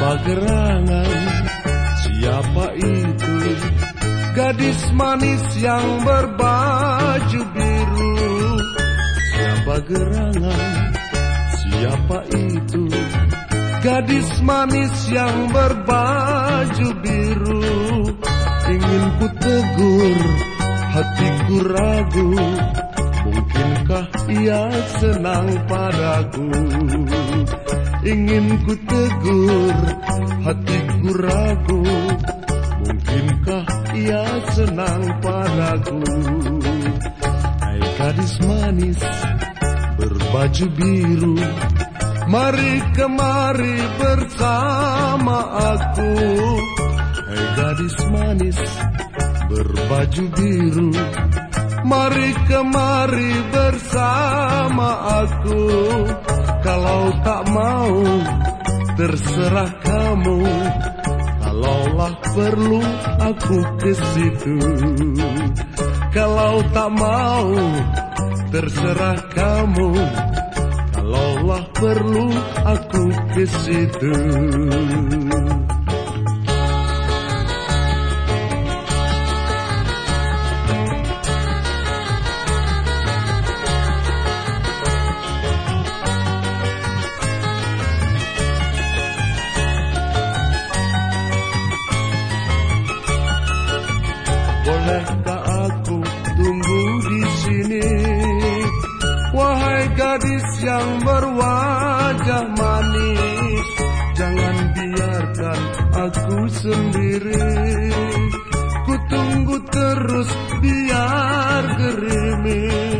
Siapa gerangan? Siapa itu? Gadis manis yang berbaju biru Siapa gerangan? Siapa itu? Gadis manis yang berbaju biru Ingin ku tegur, hatiku ragu ia senang padaku. Ingin ku tegur, hatiku ragu. Mungkinkah ia senang padaku? Hai gadis manis berbaju biru. Mari kemari bersama aku. Hai gadis manis berbaju biru Mari kemari bersama aku. Kalau tak mau terserah kamu. Kalaulah perlu aku ke situ. Kalau tak mau terserah kamu. Kalaulah perlu aku ke situ Bolehkah aku tunggu di sini? Wahai gadis yang berwajah manis, jangan biarkan aku sendiri. Ku tunggu terus biar gerimis.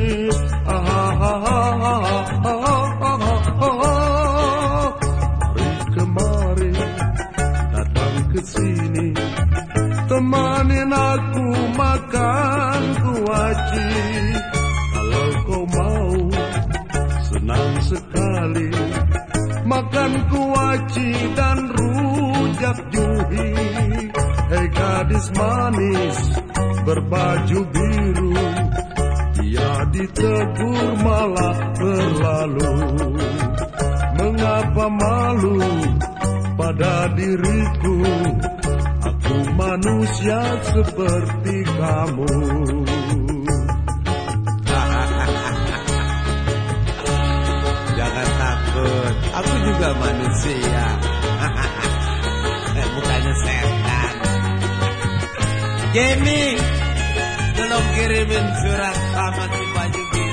Kuaci Kalau kau mau senang sekali. Makan kuaci dan rujak juhi. Hei gadis manis berbaju biru. Dia ditegur malah berlalu. Mengapa malu pada diriku? Aku manusia seperti kamu manusia. Eh, Bukannya setan. Jenny, tolong kirimin surat sama si baju biru.